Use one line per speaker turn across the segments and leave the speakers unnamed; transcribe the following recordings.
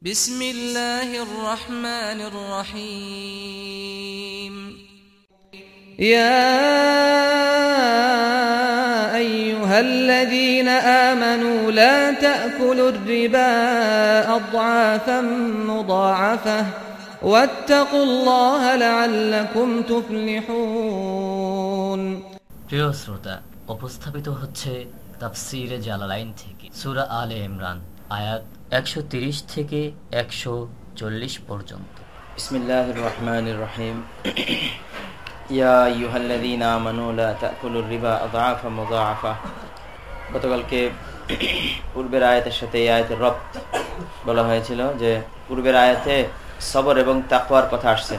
بسم الله الرحمن الرحيم
يا أيها الذين آمنوا لا تأكلوا الربا أضعافا مضاعفة واتقوا الله لعلكم تفلحون
প্রিয় শ্রোতা উপস্থাপিত হচ্ছে তাফসিরে জালালাইন থেকে সূরা আলে ইমরান আয়াত একশো তিরিশ থেকে একশো চল্লিশ পর্যন্ত।
ইসমিল্লাহ রহমান রহিম। ইয়া ইউহাল্লাদিন আমানুলা তাকুলুর রিবা আদাফা মুদাফা। গতকালকে পূর্বের আয়াতের সাথে এই আয়াতের রব বলা হয়েছিল যে, পূর্বের আয়াতে সবর এবং তাকোয়ার কথা আসছে।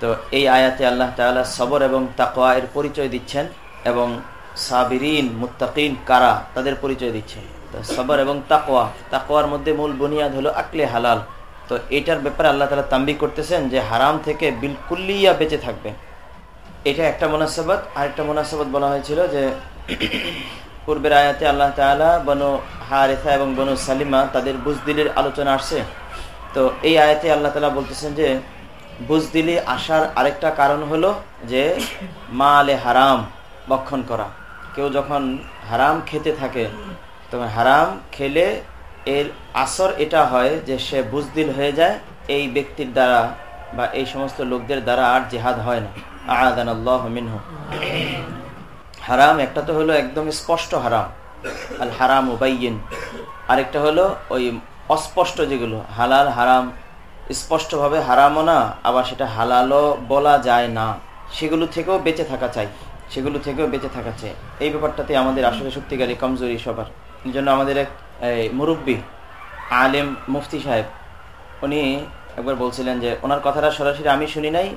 তো এই আয়াতে আল্লাহ তালা সবর এবং তাকোয়া এর পরিচয় দিচ্ছেন এবং সাবিরিন, মুত্তাকিন কারা তাদের পরিচয় দিচ্ছেন। সবর এবং তাকোয়া তাকোয়ার মধ্যে মূল বুনিয়াদ হলো আকলে হালাল। তো এটার ব্যাপারে আল্লাহ তালা তাম্বি করতেছেন যে হারাম থেকে বিলকুল্লিয়া বেঁচে থাকবে। এটা একটা মোনাসাবাদ আরেকটা মোনাসাবাদ বলা হয়েছিল যে পূর্বের আয়াতে আল্লাহ তালা বনু হারেথা এবং বনু সালিমা তাদের বুজদিলের আলোচনা আসছে। তো এই আয়াতে আল্লাহ তালা বলতেছেন যে বুজদিলি আসার আরেকটা কারণ হলো যে মা আলে হারাম বক্ষণ করা। কেউ যখন হারাম খেতে থাকে তখন হারাম খেলে এর আসর এটা হয় যে সে বুজদিল হয়ে যায়, এই ব্যক্তির দ্বারা বা এই সমস্ত লোকদের দ্বারা আর জেহাদ হয় না। আদান আল্লাহ মিনহ। হারাম একটা তো হলো একদম স্পষ্ট হারাম। আল হারাম উবাইন আরেকটা হলো ওই অস্পষ্ট যেগুলো। হালাল হারাম। স্পষ্টভাবে হারামও না, আবার সেটা হালালও বলা যায় না। সেগুলো থেকেও বেঁচে থাকা চাই। সেগুলো থেকেও বেঁচে থাকা চাই। এই ব্যাপারটাতে আমাদের আসলে সত্যিকারী কমজোরি সবার। জন্য আমাদের এক মুরব্বী, আলেম মুফতি সাহেব, উনি একবার বলছিলেন যে, ওনার কথাটা সরাসরি আমি শুনি নাই,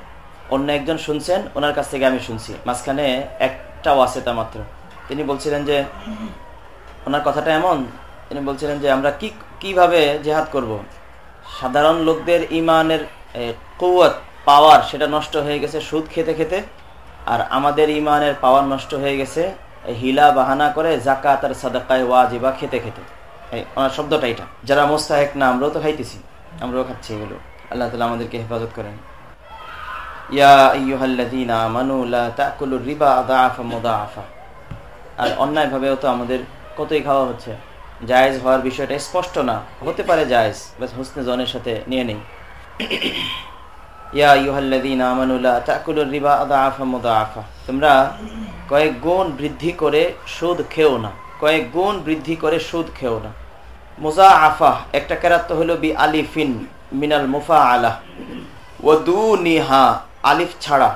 অন্য একজন শুনছেন, ওনার কাছ থেকে আমি শুনছি। মাঝখানে একটা ওয়াসেতা মাত্র। তিনি বলছিলেন যে, ওনার কথাটা এমন। তিনি বলছিলেন যে, আমরা কি, কীভাবে জেহাদ করব। সাধারণ লোকদের ইমানের কৌয়াত পাওয়ার, সেটা নষ্ট হয়ে গেছে সুদ খেতে খেতে, আর আমাদের ইমানের পাওয়ার নষ্ট হয়ে গেছে হিলা বাহানা করে জাকাত আর সাদাকায় ওয়াজিবা খেতে খেতে। ওনার শব্দটা এটা। যারা মোস্তাহেক না, আমরাও তো খাইতেছি। আমরাও খাচ্ছি এগুলো। আল্লাহ তালা আমাদেরকে হেফাজত করেন। আর অন্যায়ভাবেও তো আমাদের কতই খাওয়া হচ্ছে। জায়েজ হওয়ার বিষয়টা স্পষ্ট না। হতে পারে জায়েজ বাস হোসনে জনের সাথে নিয়ে নেই। ইয়া মুদাআফা। তোমরা কয়েক গুণ বৃদ্ধি করে সুদ খেও না। কয়েক গুণ বৃদ্ধি করে সুদ খেও না। মুজা আফা একটা কেরাত হলো বি আলিফিন মিনাল মুফা আলা ও দু নিহা আলিফ ছাড়া।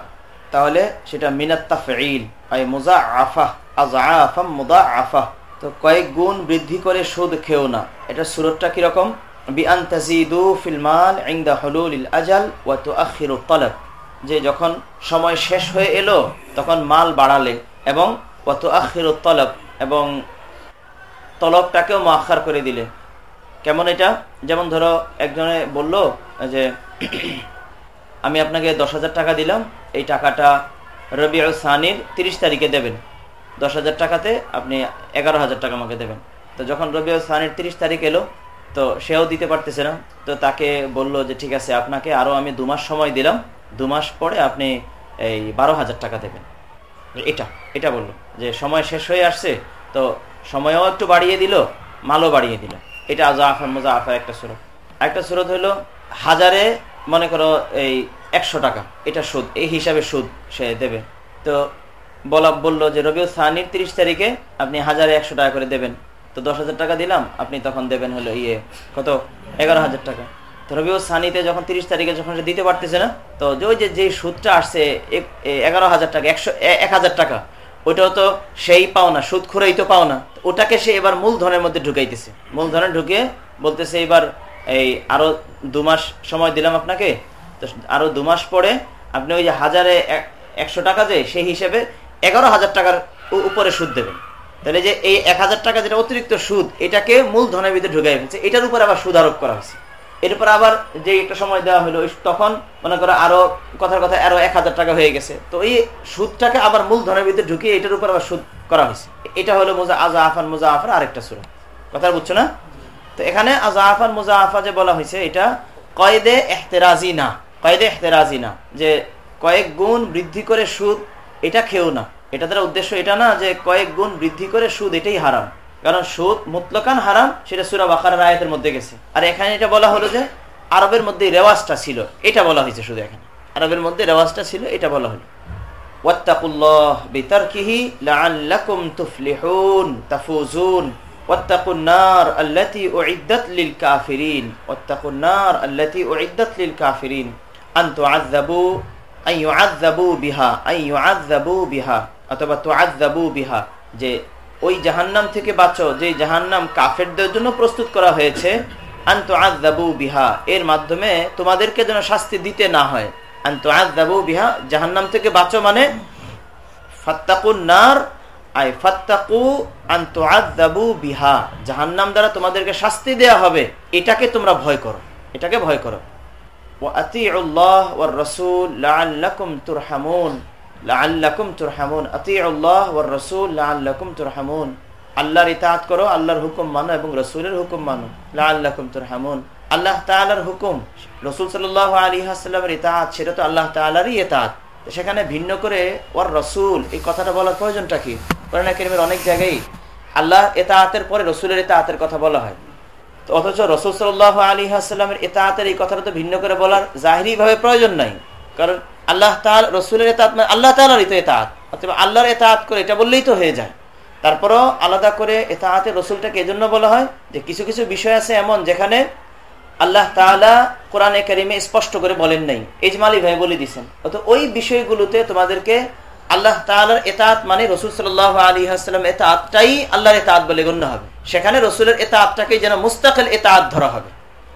তাহলে সেটা মিনাত্তা ফেইল আই মুজা আফা আজা মুদা আফা তো কয়েক গুণ বৃদ্ধি করে সুদ খেও না। এটা সুরতটা কীরকম বিআন তাজিদু ফিল মাল ইনদা হুলুলিল আজাল ওয়া তালাব। যে যখন সময় শেষ হয়ে এলো, তখন মাল বাড়ালে এবং ওয়া তুআখিরু তালাব এবং তলবটাকেও মাখার করে দিলে। কেমন এটা? যেমন ধরো, একজনে বলল যে, আমি আপনাকে দশ হাজার টাকা দিলাম, এই টাকাটা রবি সানির তিরিশ তারিখে দেবেন। দশ হাজার টাকাতে আপনি এগারো হাজার টাকা আমাকে দেবেন। তো যখন রবি সানির তিরিশ তারিখ এলো তো সেও দিতে পারতেছে না। তো তাকে বলল যে, ঠিক আছে, আপনাকে আরও আমি দু মাস সময় দিলাম। দু মাস পরে আপনি এই বারো হাজার টাকা দেবেন। এটা এটা বলল যে, সময় শেষ হয়ে আসছে, তো সময়ও একটু বাড়িয়ে দিল, মালও বাড়িয়ে দিল। এটা আজা আফার মজা আফার একটা সুরত। একটা সুরত হইল, হাজারে মনে করো এই একশো টাকা, এটা সুদ, এই হিসাবে সুদ সে দেবে। তো বলা, বলল যে রবিউ সানির তিরিশ তারিখে আপনি হাজারে একশো টাকা করে দেবেন। তো দশ হাজার টাকা দিলাম, আপনি তখন দেবেন হলো ইয়ে কত? এগারো হাজার টাকা। তো রবিউ সানিতে যখন তিরিশ তারিখে যখন সে দিতে পারতেছে না, তো ওই যে যে সুদটা আসছে এগারো হাজার টাকা, একশো এক হাজার টাকা, ওইটাও তো সেই পাও না সুদ খুঁড়েই তো পাও না ওটাকে সে এবার মূলধনের মধ্যে ঢুকাইতেছে। মূলধনে ঢুকিয়ে বলতেছে এবার এই আরও দু মাস সময় দিলাম আপনাকে, তো আরও দু মাস পরে আপনি ওই যে হাজারে একশো টাকা যে, সেই হিসেবে এগারো হাজার টাকার উপরে সুদ দেবেন। তাহলে যে এই এক হাজার টাকা যেটা অতিরিক্ত সুদ, এটাকে মূলধনের ভিতরে ঢুকাই ফেলছে। এটার উপর আবার সুদ আরোপ করা হয়েছে। এর উপর আবার যে একটা সময় দেওয়া হলো তখন মনে করো আরও কথার কথা আরও এক হাজার টাকা হয়ে গেছে। তো এই সুদটাকে আবার মূলধনের ভিতরে ঢুকিয়ে এটার উপর আবার সুদ করা হয়েছে। এটা হলো মোজা আজা আফান মোজা আফান আরেকটা সুরা। কথা বুঝছ না? তো এখানে আজাফান মুজাফা যে বলা হয়েছে, এটা কয়েদে এহতেরাজি না। কয়েদে এহতেরাজি না। যে কয়েক গুণ বৃদ্ধি করে সুদ, এটা খেও না। এটা দ্বারা উদ্দেশ্য এটা না যে কয়েক গুণ বৃদ্ধি করে সুদ এটাই হারাম কারণ সুদ মুতলকান হারাম সেটা সুরা বাখার আয়াতের মধ্যে গেছে আর এখানে এটা বলা হলো যে আরবের মধ্যে রেওয়াজটা ছিল এটা বলা হয়েছে শুধু এখানে আরবের মধ্যে রেওয়াজটা ছিল এটা বলা হলো ওয়াত্তাকুল্লাহ বিতারকিহি লাআল্লাকুম তুফলিহুন তাফুজুন واتقوا النار التي أعدت للكافرين واتقوا النار التي أعدت للكافرين أن تعذبوا أن يعذبوا بها أن يعذبوا بها অথবা তো আজাবু বিহা, যে ওই জাহান্নাম থেকে বাঁচো, যে জাহান্নাম কাফেরদের জন্য প্রস্তুত করা হয়েছে আন্ত আজাবু বিহা, এর মাধ্যমে তোমাদেরকে যেন শাস্তি দিতে না হয়। আন্ত আজাবু বিহা, জাহান্নাম থেকে বাঁচো মানে ফাত্তাকুন নার, আই ফাত্তাকু আন্ত আজাবু বিহা, জাহান্নাম দ্বারা তোমাদেরকে শাস্তি দেয়া হবে, এটাকে তোমরা ভয় করো, এটাকে ভয় করো। ও আতি আল্লাহ ওর রসুল লাল্লাকুম তুরহামুন লাল্লাকুম তুরহামুন। আতি আল্লাহ ওর রসুল লাল্লাকুম তুরহামুন। আল্লাহর ইতাহাত করো, আল্লাহর হুকুম মানো এবং রসুলের হুকুম মানো। লাল্লাকুম তুরহামুন। আল্লাহ তাআলার হুকুম। রসুল সাল্লাল্লাহু আলাইহি হাসাল্লামের ইতাআত, সেটা তো আল্লাহ তাআলারই ইতাআত। সেখানে ভিন্ন করে ওর রসুল, এই কথাটা বলার প্রয়োজনটা কি? কোরআন কেরিমের অনেক জায়গায় আল্লাহ ইতাআতের পরে রসুলের ইতাআতের কথা বলা হয়। তো অথচ রাসূল সাল্লাহ আলী হাসাল্লামের এতাহাতের এই কথাটা তো ভিন্ন করে বলার জাহিরিভাবে প্রয়োজন নাই। কারণ আল্লাহ তাল রসুলের এতাহাত মানে আল্লাহ তালারই তো এতাহাত অথবা আল্লাহর এতাহাত করে এটা বললেই তো হয়ে যায়। তারপরও আলাদা করে এতাহাতে রসুলটাকে এজন্য বলা হয় যে কিছু কিছু বিষয় আছে এমন যেখানে আল্লাহ তালা কোরআনে কারিমে স্পষ্ট করে বলেন নাই। এজমালি ভাই বলে দিচ্ছেন অত ওই বিষয়গুলোতে তোমাদেরকে আল্লাহ তালার এতাত মানে রসুল সাল আলী আসসালাম এতাতটাই আল্লাহর এতাত বলে গণ্য হবে। সেখানে রসুলের এতাতটাকে যেন মুস্তাকিল এতাত ধরা হবে।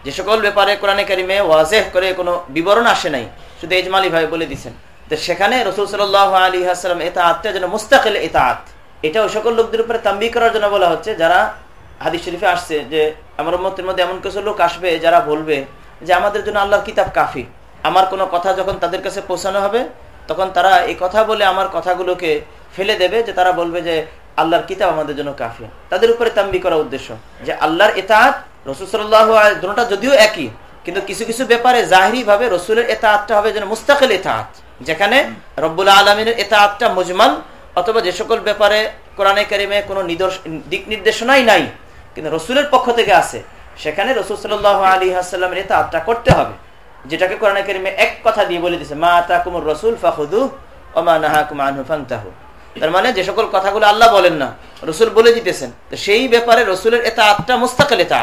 যে সকল ব্যাপারে কোরআনে কারিমে ওয়াজেহ করে কোনো বিবরণ আসে নাই শুধু এজমালি ভাই বলে দিচ্ছেন তো সেখানে রসুল সাল আলী আসসালাম এতাতটা যেন মুস্তাকিল এতাত এটা ওই সকল লোকদের উপরে তাম্বি করার জন্য বলা হচ্ছে, যারা হাদিস শরীফে আসছে যে আমার মতের মধ্যে এমন কিছু লোক আসবে যারা বলবে যে আমাদের জন্য আল্লাহর কিতাব কাফি। আমার কোনো কথা যখন তাদের কাছে পৌঁছানো হবে, তখন তারা এই কথা বলে আমার কথাগুলোকে ফেলে দেবে যে তারা বলবে যে আল্লাহর কিতাব আমাদের জন্য কাফি। তাদের উপরে তাম্বি করা উদ্দেশ্য যে আল্লাহর এতাহাত রসুল সাল্লাহ দুটা যদিও একই কিন্তু কিছু কিছু ব্যাপারে জাহিরি ভাবে রসুলের এতাহাতটা হবে যেন মুস্তাকিল এতাহাত যেখানে রব্বুল আলমিনের এতাহাতটা মুজমাল, অথবা যে সকল ব্যাপারে কোরআনে কারিমে কোনো দিক নির্দেশনাই নাই, কিন্তু রসুলের পক্ষ থেকে আছে, সেখানে রসুল সাল আলী হাসাল্লামের এটা আত্মা করতে হবে, যেটাকে কোরআনে কারিমে এক কথা দিয়ে বলে দিছে মা তাকুমুর রসুল ফাহুদু ও মা নাহাকুম আনহু ফাংতাহু তার মানে যে সকল কথাগুলো আল্লাহ বলেন না, রসুল বলে দিতেছেন, তো সেই ব্যাপারে রসুলের আত্মা মুস্তাকিল এটা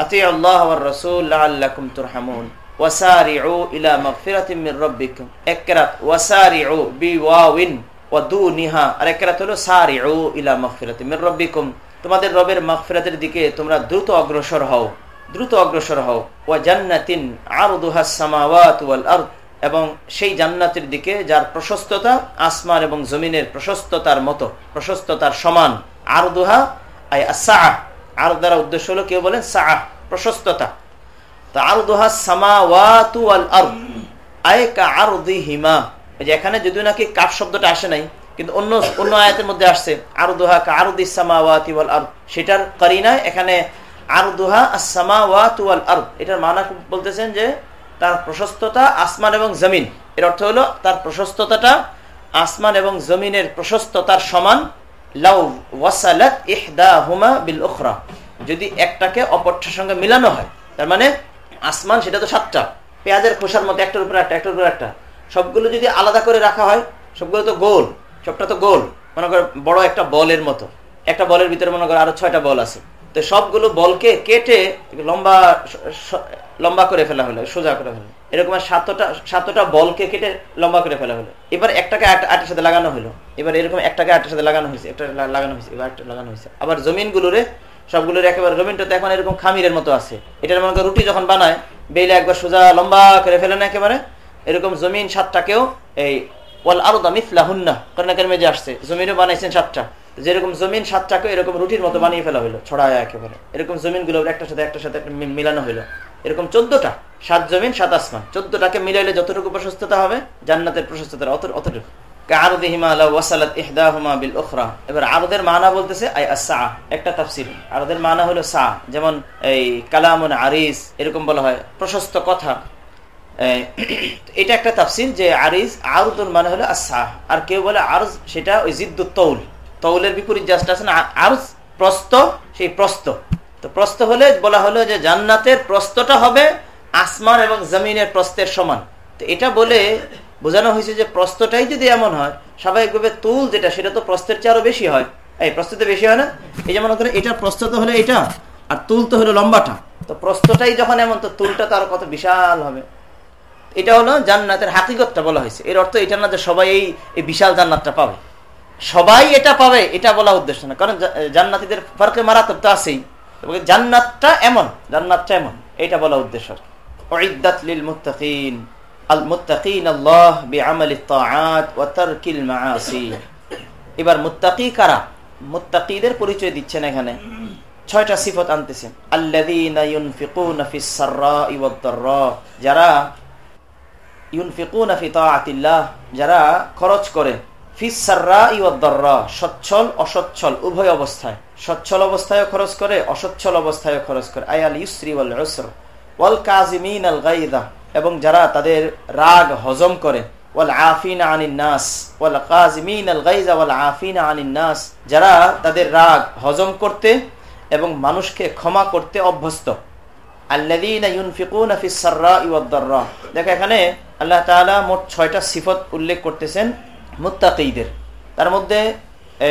আত আল্লাহ রসুল আল্লাকুম তুরহামুন। ওয়াসারিউ ইলা মাগফিরাতিম মির রাব্বিকুম। একরাত ওয়াসারিউ বিওয়াউইন তোমাদের রবের মাগফিরাতের দিকে তোমরা দ্রুত অগ্রসর হও। দ্রুত অগ্রসর হও। ওয়া জান্নাতিন এবং সেই জান্নাতের দিকে যার প্রশস্ততা আসমান এবং জমিনের প্রশস্ততার মতো, প্রশস্ততার সমান। আর দুহা আই সাহ আর দ্বারা উদ্দেশ্য হলো কেউ বলেন সাহ প্রশস্ততা। আর দুহা সামাওয়াতু আর কা আর হিমা এখানে যদিও নাকি কাপ শব্দটা আসে নাই, কিন্তু অন্য অন্য আয়াতের মধ্যে আসছে আরও দোহা আরুদিসামাওয়াতি আর সেটার কারিনায় এখানে আরও দোহা আসামাওয়াতুয়াল আর এটার মানা বলতেছেন যে তার প্রশস্ততা আসমান এবং জমিন। এর অর্থ হলো তার প্রশস্ততাটা আসমান এবং জমিনের প্রশস্ততার সমান লাউ বিল যদি একটাকে অপরটার সঙ্গে মিলানো হয়, তার মানে আসমান সেটা তো সাতটা, পেঁয়াজের খোসার মতো একটার উপরে একটা, একটার উপরে একটা। সবগুলো যদি আলাদা করে রাখা হয়, সবগুলো তো গোল, সবটা তো গোল। মনে করো বড় একটা বলের মতো। একটা বলের ভিতরে মনে করো আরও ছয়টা বল আছে। তো সবগুলো বলকে কেটে লম্বা লম্বা করে ফেলা হলো, সোজা করে ফেলা এরকম সাতটা বলকে কেটে লম্বা করে ফেলা হলো। এবার একটাকে আটের সাথে লাগানো হলো। এবার এরকম একটাকে আটের সাথে লাগানো হয়েছে, একটা লাগানো হয়েছে, এবার একটা লাগানো হয়েছে। আবার জমিনগুলোরে, সবগুলোর একেবারে, জমিনটা তো এখন এরকম খামিরের মতো আছে। এটার মনে রুটি যখন বানায় বেলে একবার সোজা লম্বা করে ফেলে না একেবারে। এরকম জমিন সাতটাকেও এই, ওয়াল আরও দামিফলা হুন্না কর্ণাকের মেজে আসছে। জমিনও বানাইছেন সাতটা। যেরকম জমিন সাতটাকে এরকম রুটির মতো বানিয়ে ফেলা হলো ছড়ায় একেবারে। এরকম জমিনগুলো একটার সাথে একটার সাথে মিলানো হলো এরকম চোদ্দটা, সাত জমিন, সাত আসমান। চোদ্দটাকে মিলাইলে যতটুকু প্রশস্ততা হবে, জান্নাতের প্রশস্ততা অতটুকু। এবার আরদের মানা বলতেছে একটা আরদের মানা হলো যেমন এই আরিস, এরকম বলা হয়, প্রশস্ত কথা। এটা একটা যে মানে হলো আর কেউ বলে আরজ, সেটা ওই জিদ্দু তৌল তৌলের বিপরীত জাস্ট আছে না প্রস্ত সেই প্রস্ত তো প্রস্ত হলে, বলা হলো যে জান্নাতের প্রস্তটা হবে আসমান এবং জমিনের প্রস্তের সমান। তো এটা বলে বোঝানো হয়েছে যে প্রস্তটাই যদি এমন হয়, স্বাভাবিকভাবে তুল যেটা, সেটা তো প্রস্তের চেয়ে আরও বেশি হয়। এই প্রস্ততে বেশি হয় না? এই যেমন করে এটা প্রস্ত তো হলো এটা, আর তুল তো হলো লম্বাটা। তো প্রস্তটাই যখন এমন, তো তুলটা তো আরও কত বিশাল হবে। এটা হলো জান্নাতের হাকিগতটা বলা হয়েছে। এর অর্থ এটা না যে সবাই এই বিশাল জান্নাতটা পাবে। সবাই এটা পাবে, এটা বলা উদ্দেশ্য না। কারণ জান্নাতিদের ফারকে মারাত্মক তো আছেই। জান্নাতটা এমন জান্নাতটা এমন এটা বলা উদ্দেশ্য এবার মুত্তাকি কারা? পরিচয় দিচ্ছেন এখানে। ছয়টা সিফত আনতেছেন। যারা খরচ করে সচ্ছল, অসচ্ছল, উভয় অবস্থায়। সচ্ছল অবস্থায় খরচ করে, অসচ্ছল অবস্থায় খরচ করে। আয়াল ইউসরি এবং যারা তাদের রাগ হজম করে নাস আনিন নাস, যারা তাদের রাগ হজম করতে এবং মানুষকে ক্ষমা করতে অভ্যস্ত। দেখো এখানে আল্লাহ মোট ছয়টা সিফত উল্লেখ করতেছেন। মুত্তাকিদের। তার মধ্যে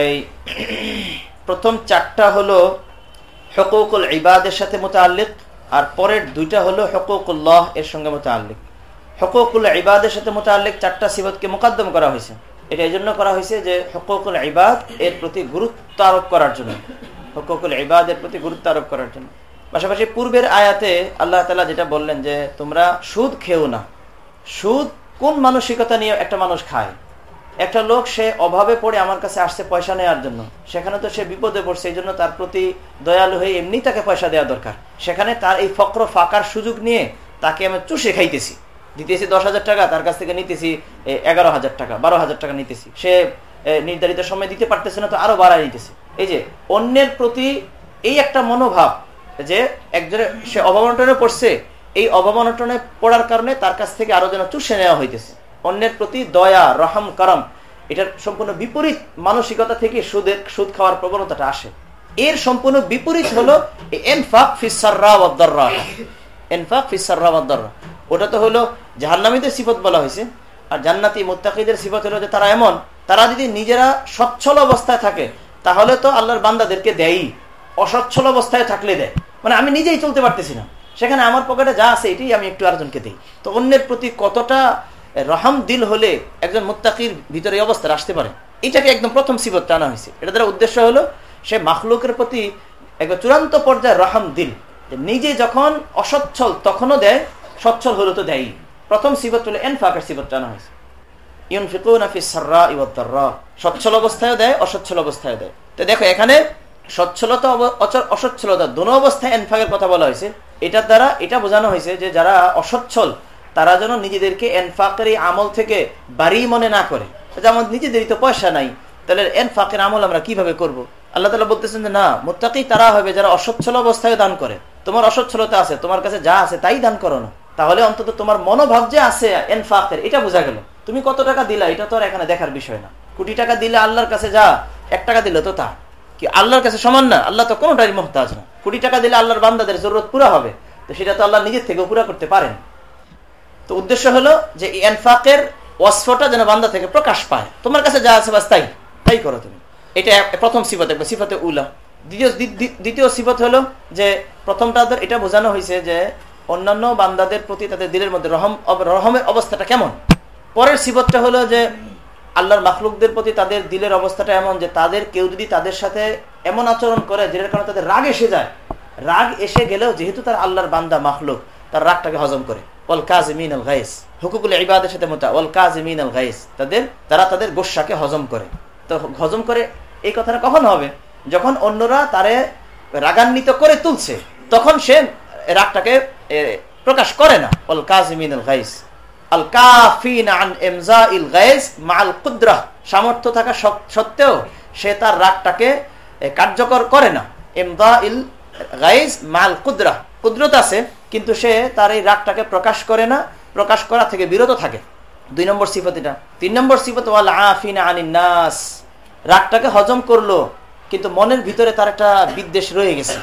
এই প্রথম চারটা হলো হকুকুল ইবাদের সাথে মোতাল্লিক আর পরের দুইটা হলো হকুকুল্লাহ এর সঙ্গে মোতাল্লিক হকুকুল ইবাদের সাথে মোতাল্লিক চারটা সিবতকে মোকাদ্দম করা হয়েছে। এটা এই জন্য করা হয়েছে যে হকুকুল ইবাদ এর প্রতি গুরুত্ব আরোপ করার জন্য। হকুকুল ইবাদের প্রতি গুরুত্ব আরোপ করার জন্য। পাশাপাশি পূর্বের আয়াতে আল্লাহ তালা যেটা বললেন যে, তোমরা সুদ খেও না। সুদ কোন মানসিকতা নিয়ে একটা মানুষ খায়? একটা লোক, সে অভাবে পড়ে আমার কাছে আসছে পয়সা নেওয়ার জন্য। সেখানে তো সে বিপদে পড়ছে, এই জন্য তার প্রতি দয়ালু হয়ে এমনি তাকে পয়সা দেওয়া দরকার। সেখানে তার এই ফক্র ফাঁকার সুযোগ নিয়ে তাকে আমি চুষে খাইতেছি। দিতেছি দশ হাজার টাকা, তার কাছ থেকে নিতেছি এগারো হাজার টাকা, বারো হাজার টাকা নিতেছি। সে নির্ধারিত সময় দিতে পারতেছে না, তো আরও বাড়ায় নিতেছে এই যে, অন্যের প্রতি এই একটা মনোভাব যে একজনের সে অভাবনটনে পড়ছে, এই অভাবনটনে পড়ার কারণে তার কাছ থেকে আরও যেন চুষে নেওয়া হইতেছে। অন্যের প্রতি দয়া, রহম, করম, এটার সম্পূর্ণ বিপরীত মানসিকতা থেকে সুদের, সুদ খাওয়ার প্রবণতাটা আসে। এর সম্পূর্ণ বিপরীত হলো এনফাক এনফাক ওটা তো হলো জাহান্নামীদের সিফত বলা হয়েছে। আর জান্নাতি মুত্তাকিদের সিফত হলো যে তারা এমন, তারা যদি নিজেরা সচ্ছল অবস্থায় থাকে, তাহলে তো আল্লাহর বান্দাদেরকে দেয়ই। অসচ্ছল অবস্থায় থাকলে দেয়। মানে আমি নিজেই চলতে পারতেছি না। সেখানে আমার পকেটে যা আছে এটাই আমি একটু আরেকজনকে দিই। তো অন্যের প্রতি কতটা রহম দিল হলে একজন মুত্তাকির ভিতরে অবস্থা আসতে পারে। এটাকে একদম প্রথম সিবত টানা হয়েছে। এটা দ্বারা উদ্দেশ্য হলো, সে মাখলুকের প্রতি একবার চূড়ান্ত পর্যায়ে রহম দিল। নিজে যখন অসচ্ছল তখনও দেয়, সচ্ছল হলে তো দেয়ই। প্রথম সিবত হলো এনফাকের সিবত টানা হয়েছে। সচ্ছল অবস্থায় দেয়, অসচ্ছল অবস্থায় দেয়। তো দেখো, এখানে সচ্ছলতা অসচ্ছলতা, দোনো অবস্থায় এনফাকের কথা বলা হয়েছে। এটার দ্বারা এটা বোঝানো হয়েছে যে যারা অসচ্ছল তারা যেন নিজেদেরকে এনফাকের এই আমল থেকে বাড়ি মনে না করে। যেমন নিজেদেরই তো পয়সা নাই, তাহলে এনফাকের আমল আমরা কীভাবে করব। আল্লাহ তালা বলতেছেন যে, না, মোত্তাকি তারা হবে যারা অসচ্ছল অবস্থায় দান করে। তোমার অসচ্ছলতা আছে, তোমার কাছে যা আছে তাই দান করো না। তাহলে অন্তত তোমার মনোভাব যে আছে এনফাকের, এটা বোঝা গেল। তুমি কত টাকা দিলা, এটা তো আর এখানে দেখার বিষয় না। কোটি টাকা দিলে আল্লাহর কাছে যা, এক টাকা দিলে তো তা। কি আল্লাহর কাছে সমান না? আল্লাহ তো কোনোটাই মহতাজ না। কোটি টাকা দিলে আল্লাহর বান্দাদের জরুরত পুরা হবে। তো সেটা তো আল্লাহ নিজের থেকেও পুরা করতে পারেন। তো উদ্দেশ্য হলো যে এনফাকের ওয়াসফটা যেন বান্দা থেকে প্রকাশ পায়। তোমার কাছে যা আছে বাস তাই তাই করো তুমি। এটা প্রথম সিফত একবার, সিফতে উলা। দ্বিতীয় দ্বিতীয় সিফত হলো যে প্রথমটা এটা বোঝানো হয়েছে যে অন্যান্য বান্দাদের প্রতি তাদের দিলের মধ্যে রহম রহমের অবস্থাটা কেমন? পরের সিফতটা হলো যে আল্লাহর মাখলুকদের প্রতি তাদের দিলের অবস্থাটা এমন যে তাদের কেউ যদি তাদের সাথে এমন আচরণ করে যেটার কারণে তাদের রাগ এসে যায়। রাগ এসে গেলেও যেহেতু তার আল্লাহর বান্দা, মাখলুক, তার রাগটাকে হজম করে। ওয়াল কাজমিন আল গাইস হুকুকুল ইবাদের সাথে মোটা ওয়াল কাজমিন আল গাইস তাদের তারা তাদের গোসাকে হজম করে। তো হজম করে এই কথাটা কখন হবে? যখন অন্যরা তারে রাগান্বিত করে তুলছে, তখন সে রাগটাকে প্রকাশ করে না। ওয়াল কাজমিন আল গাইস আল কাফিন আন এমজা ইল গাইজ মাল সামর্থ্য থাকা সত্ত্বেও সে তার রাগটাকে কার্যকর করে না। এমদা ইল গাইজ মাল কুদ্রা। কুদরত আছে কিন্তু সে তার এই রাগটাকে প্রকাশ করে না, প্রকাশ করা থেকে বিরত থাকে। দুই নম্বর সিফত এটা। তিন নম্বর সিফত ওয়াল আফিনা নাস রাগটাকে হজম করল, কিন্তু মনের ভিতরে তার একটা বিদ্বেষ রয়ে গেছে।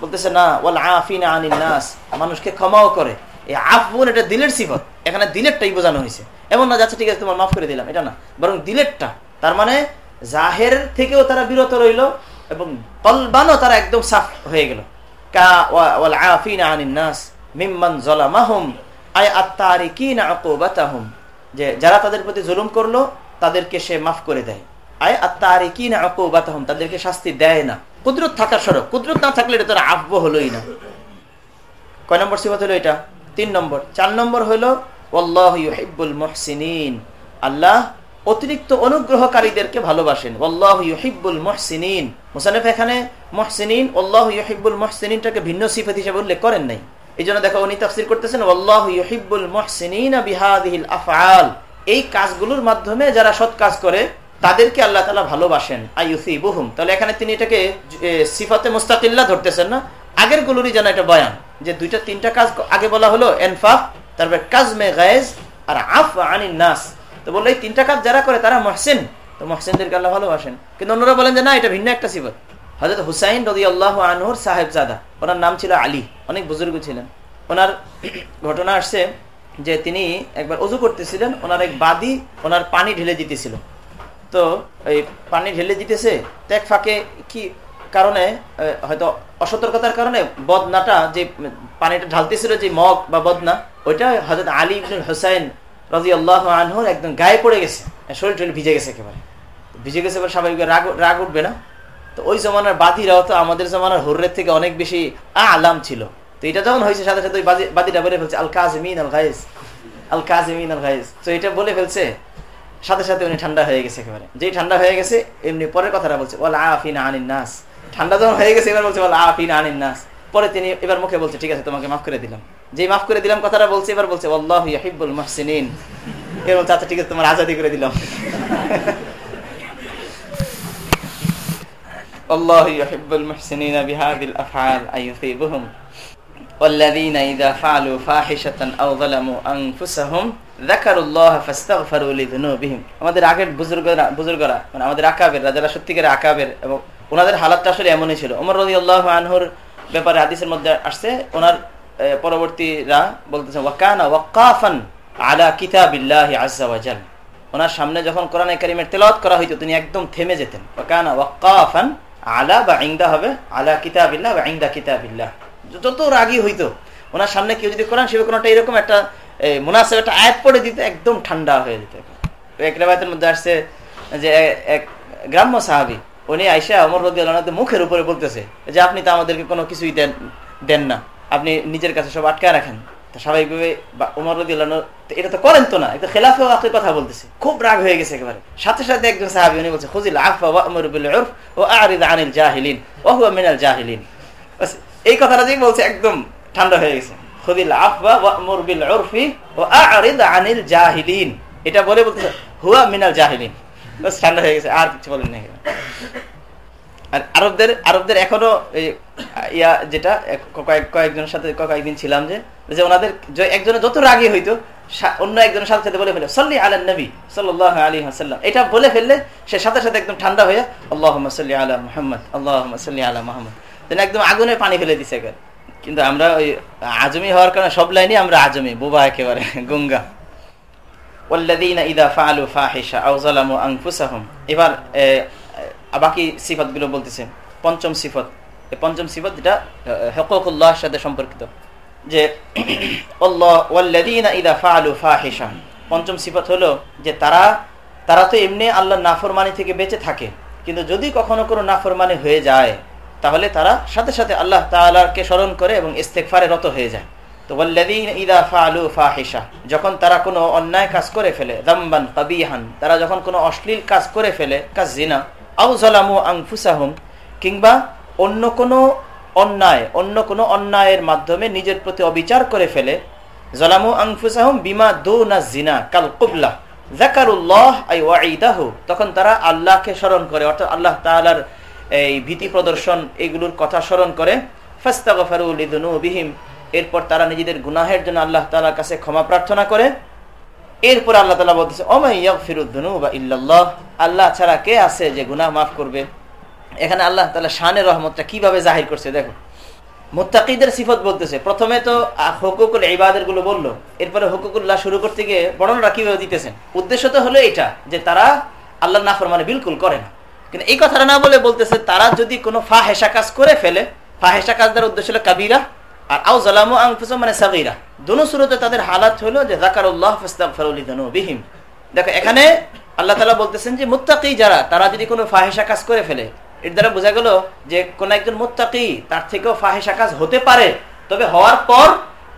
বলতেছে, না ওয়াল আফিনা আনিন নাস মানুষকে ক্ষমাও করে। এই আফবুন এটা দিলের সিফত। এখানে দিলেরটাই বোঝানো হয়েছে। এমন না যাচ্ছে ঠিক আছে, তোমার মাফ করে দিলাম। এটা না। বরং দিলেরটা, তার মানে জাহের থেকেও তারা বিরত রইল এবং কলবানও তারা একদম সাফ হয়ে গেল। কা ওয়াল আফিনা আনিন নাস মিম্মান জলামাহুম যে যারা তাদের প্রতি জুলুম করল, তাদেরকে সে মাফ করে দেয়। আয় আত্মারিকিনা আকুবাতাহুম, তাদেরকে শাস্তি দেয় না। কুদরত সড়ক। কুদরত না থাকলে এটা তোর হলোই না। কয় নম্বর হলো এটা? তিন নম্বর। চার নম্বর হলো আল্লাহ অতিরিক্ত অনুগ্রহকারীদেরকে ভালোবাসেন। এখানে ভিন্ন সিফত হিসেবে উল্লেখ করেন নাই। এই জন্য দেখো উনি তাফসির করতেছেন বিহাদিল আফআল। এই কাজগুলোর মাধ্যমে যারা সৎ কাজ করে, তাদেরকে আল্লাহ তালা ভালোবাসেন আইউসি বহুম তাহলে এখানে তিনি এটাকে সিফাতে মুস্তাকিল্লা ধরতেছেন না? আগের গুলোরই যেন এটা বয়ান, যে দুইটা, তিনটা কাজ আগে বলা হলো, এনফাফ, তারপরে কাজমে গায়েজ আর আফ আনিন নাস। তো বলল, এই তিনটা কাজ যারা করে তারা মহসেন। তো মহসেনদেরকে আল্লাহ ভালোবাসেন। কিন্তু অন্যরা বলেন যে, না, এটা ভিন্ন একটা সিফত। হজরত হুসাইন রদি আল্লাহ আনহুর সাহেব জাদা ওনার নাম ছিল আলী। অনেক বুজুর্গ ছিলেন। ওনার ঘটনা আসছে যে তিনি একবার অজু করতেছিলেন, ওনার এক বাদি ওনার পানি ঢেলে দিতেছিল। তো এই পানি ঢেলে দিতেছে তো এক ফাঁকে কি কারণে হয়তো অসতর্কতার কারণে বদনাটা যে পানিটা ঢালতেছিল যে মগ বা বদনা, ওইটা হজরত আলী হোসাইন রাজি আল্লাহ আনহুর একদম গায়ে পড়ে গেছে। শরীর টরীর ভিজে গেছে একেবারে। ভিজে গেছে এবার স্বাভাবিক রাগ রাগ উঠবে না। তো ওই জমানার বাদিরাও তো আমাদের জমানার হর্রের থেকে অনেক বেশি আলাম ছিল। তো এটা যখন হয়েছে, সাথে সাথে ওই বাদিটা বলে ফেলছে আল কাজমিন আল গাইজ আল কাজমিন আল গাইজ তো এটা বলে ফেলছে, সাথে সাথে উনি ঠান্ডা হয়ে গেছে একেবারে। যেই ঠান্ডা হয়ে গেছে, এমনি পরের কথাটা বলছে ওলা আফিন আনিন নাস ঠান্ডা যখন হয়ে গেছে, এবার বলছে ওলা আফিন আনিন নাস পরে তিনি এবার মুখে বলছে, ঠিক আছে, তোমাকে মাফ করে দিলাম। যে মাফ করে দিলাম কথাটা বলছে, এবার বলছে আল্লাহ হিবুল মাহসিন এবার বলছে আচ্ছা ঠিক আছে, তোমার আজাদি করে দিলাম। الله يحب المحسنين بهذه الأفعال أن يثيبهم والذين إذا فعلوا فاحشة أو ظلموا أنفسهم ذكروا الله فاستغفروا لذنوبهم আমাদের আগের বুজুর্গরা বুজুর্গরা মানে আমাদের আকাবের যারা সত্যিকারে আকাবের এবং ওনাদের হালাতটা আসলে এমনই ছিল ওমর রদি আল্লাহ আনহুর ব্যাপারে হাদিসের মধ্যে আসছে ওনার পরবর্তীরা বলতেছে ওয়াকানা ওয়াকাফান আলা কিতাবিল্লাহি আজ্জা ওয়াজাল ওনার সামনে যখন কোরআন কারিমের তেলাওয়াত করা হইতো তিনি একদম থেমে যেতেন ওয়াকানা ওয়াকাফান আলা বা ইংদা হবে, আলা কিতাবিল্লাহ বা ইংদা কিতাবিল্লাহ। যত রাগি হইতো, ওনার সামনে কেউ যদি কোরআন শিবে কোনটা এরকম একটা মুনাসেব একটা আয়াত পড়ে দিতে, একদম ঠান্ডা হয়ে যেত এক রেবায়তের মধ্যে আসছে যে এক গ্রাম্য সাহাবি, উনি আইসা অমর রদি মুখের উপরে বলতেছে যে, আপনি তো আমাদেরকে কোনো কিছুই দেন দেন না। আপনি নিজের কাছে সব আটকায় রাখেন। স্বাভাবিকভাবে রদি এটা তো করেন তো না এটা খেলাফে কথা বলতেছে। খুব রাগ হয়ে গেছে একেবারে। সাথে সাথে একজন সাহাবি উনি বলছে, খুজিল আফা ও আনিল জাহিলিন হুয়া মিনাল জাহিলিন। এই কথাটা যে বলছে একদম ঠান্ডা হয়ে গেছে। ও আনিল জাহিলিন। এটা বলে হুয়া জাহিলিন। ঠান্ডা হয়ে গেছে, আর কিছু বলেন আর আরবদের আরবদের এখনও ইয়া যেটা কয়েকজনের সাথে কয়েকদিন ছিলাম যে যে ওনাদের একজনের যত রাগি হইতো অন্য একজনের সাথে সাথে বলে ফেলে, সল্লি আল্লাহ নবী সাল্লাহ আলী হাসাল্লাম এটা বলে ফেললে সে সাথে সাথে একদম ঠান্ডা হয়ে আল্লাহ সাল্লি আলা মোহাম্মদ আল্লাহ সাল্লি আলা মোহাম্মদ। তিনি একদম আগুনে পানি ফেলে দিছে কিন্তু আমরা ওই আজমি হওয়ার কারণে সব লাইনই আমরা আজমি, বোবা একেবারে, গঙ্গা। এবার বাকি সিফতগুলো বলতেছে, পঞ্চম সিফত। পঞ্চম সিফত যেটা হকুল্লাহর সাথে সম্পর্কিত। যে পঞ্চম সিফত হলো যে তারা তারা তো এমনি আল্লাহ নাফরমানি থেকে বেঁচে থাকে। কিন্তু যদি কখনো কোনো নাফরমানি হয়ে যায়, তাহলে তারা সাথে সাথে আল্লাহ তালাকে স্মরণ করে এবং ইস্তেকফারে রত হয়ে যায়। তো ইদা ফালু ফাহিসা যখন তারা কোনো অন্যায় কাজ করে ফেলে দাম্বান কাবিহান, তারা যখন কোনো অশ্লীল কাজ করে ফেলে, কাজ জিনা আংফুসাহুম কিংবা অন্য কোনো অন্যায়, অন্য কোনো অন্যায়ের মাধ্যমে নিজের প্রতি অবিচার করে ফেলে, জলামু আংফুসাহুম বিমা দো না জিনা কাল কুবলা জাকারুল্লাহ আই ওয়াইদাহু তখন তারা আল্লাহকে স্মরণ করে, অর্থাৎ আল্লাহ তাআলার এই ভীতি প্রদর্শন এগুলোর কথা স্মরণ করে, ফাস্তাগফারু লিদুনুবিহিম এরপর তারা নিজেদের গুনাহের জন্য আল্লাহ তাআলার কাছে ক্ষমা প্রার্থনা করে এরপর আল্লাহ তাআলা বলতেছে ওমাই ইয়াগফিরুদ-দুনুবা ইল্লাল্লাহ? আল্লাহ ছাড়া কে আছে যে গুনাহ মাফ করবে? এখানে আল্লাহ তাআলা শানের রহমতটা কীভাবে জাহির করছে, দেখো। মুত্তাকিদের সিফত বলতেছে, প্রথমে তো হকুকুল ইবাদেরগুলো বলল, এরপরে হকুকুল্লাহ শুরু করতে গিয়ে বর্ণনা কীভাবে দিতেছেন? উদ্দেশ্য তো হলো এটা, যে তারা আল্লাহ নাফর মানে বিলকুল করে না। কিন্তু এই কথাটা না বলে বলতেছে, তারা যদি কোনো ফাহেসা কাজ করে ফেলে ফাহেসা কাজ দ্বারা উদ্দেশ্য হলো কাবিরা আর আউ জালামু আংফুস মানে সাগিরা। দোনো শুরুতে তাদের হালাত হলো যে জাকারুল্লাহ দেখো, এখানে আল্লাহ তালা বলতেছেন যে, মুত্তাকি যারা, তারা যদি কোনো ফাহেসা কাজ করে ফেলে, এর দ্বারা বোঝা গেল যে, কোন একজন মোত্তাকি তার থেকেও ফাহেসা কাজ হতে পারে। তবে হওয়ার পর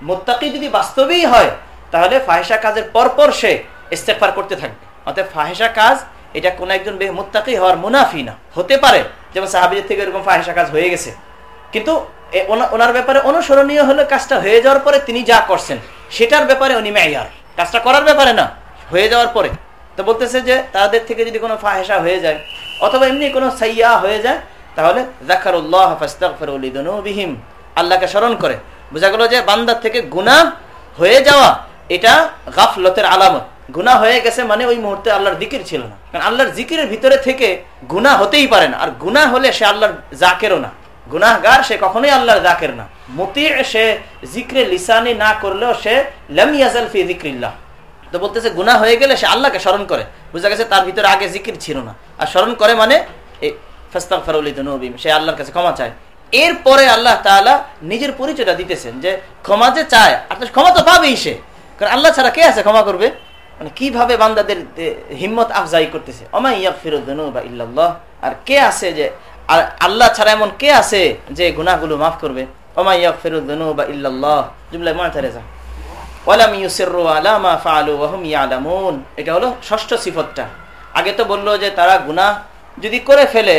মোত্তাকি যদি বাস্তবেই হয়, তাহলে ফাহেসা কাজের পর পর সে ইস্তেফার করতে থাকবে। অর্থাৎ ফাহেসা কাজ, এটা কোন একজন মোত্তাকি হওয়ার মুনাফি না, হতে পারে। যেমন সাহাবিদের থেকে এরকম ফাহেসা কাজ হয়ে গেছে। কিন্তু ওনার ব্যাপারে অনুসরণীয় হলে কাজটা হয়ে যাওয়ার পরে তিনি যা করছেন, সেটার ব্যাপারে উনি মেয়ার। কাজটা করার ব্যাপারে না, হয়ে যাওয়ার পরে। তো বলতেছে যে, তাদের থেকে যদি কোনো ফাহেসা হয়ে যায়, অথবা এমনি কোনো সাইয়া হয়ে যায়, তাহলে জাকারুল্লাহিম আল্লাহকে স্মরণ করে। বোঝা গেল যে বান্দার থেকে গুণা হয়ে যাওয়া, এটা গাফলতের আলামত। গুণা হয়ে গেছে মানে ওই মুহূর্তে আল্লাহর জিকির ছিল না। কারণ আল্লাহর জিকিরের ভিতরে থেকে গুণা হতেই পারে না। আর গুণা হলে সে আল্লাহর জাকেরও না। গুনাহগার সে কখনোই আল্লাহর জাকের না। মতি সে জিক্রে লিসানি না করলেও সে লামিয়াজাল ফি জিক্রিল্লাহ। তো বলতেছে গুণা হয়ে গেলে সে আল্লাহকে স্মরণ করে। বোঝা গেছে তার ভিতরে আগে জিকির ছিল না। আর স্মরণ করে মানে সে আল্লাহর কাছে ক্ষমা চায়। এরপরে আল্লাহ তাআলা নিজের পরিচয়টা দিতেছেন যে, ক্ষমা যে চায়, আর ক্ষমা তো পাবেই সে। কারণ আল্লাহ ছাড়া কে আছে ক্ষমা করবে? মানে কীভাবে বান্দাদের হিম্মত আফজাই করতেছে? অমাই বা ইল্লাল্লাহ। আর কে আছে যে আর আল্লাহ ছাড়া এমন কে আছে যে গুনাহগুলো মাফ করবে? অমাই ইয়াগফিরুদ্দুনু বা ইল্লাল্লাহ। জুমলা মুআতারিজা ওয়ালাম ইউসিররু আলা মা ফাআলু ওয়া হুম ইয়ালামুন। এটা হলো ষষ্ঠ সিফতটা। আগে তো বলল যে তারা গুনাহ যদি করে ফেলে,